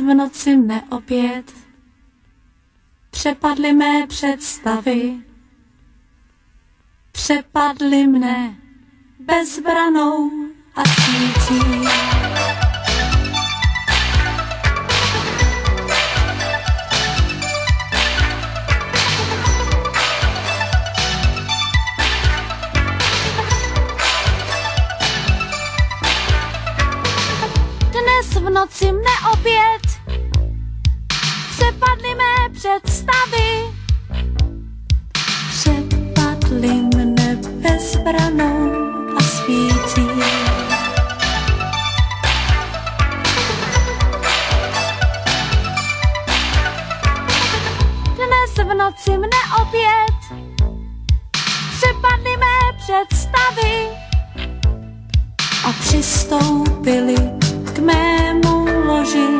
v noci mne opět. Přepadly mé představy. Přepadly mne bezbranou a v noci mne opět přepadly mé představy. Přepadly mne bezbranou a svící. Dnes v noci mne opět přepadly mé představy a přistoupili k mému loži.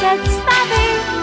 Představy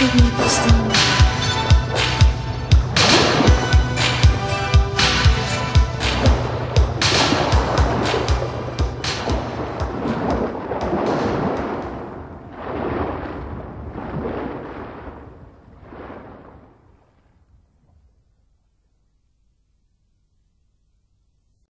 with me.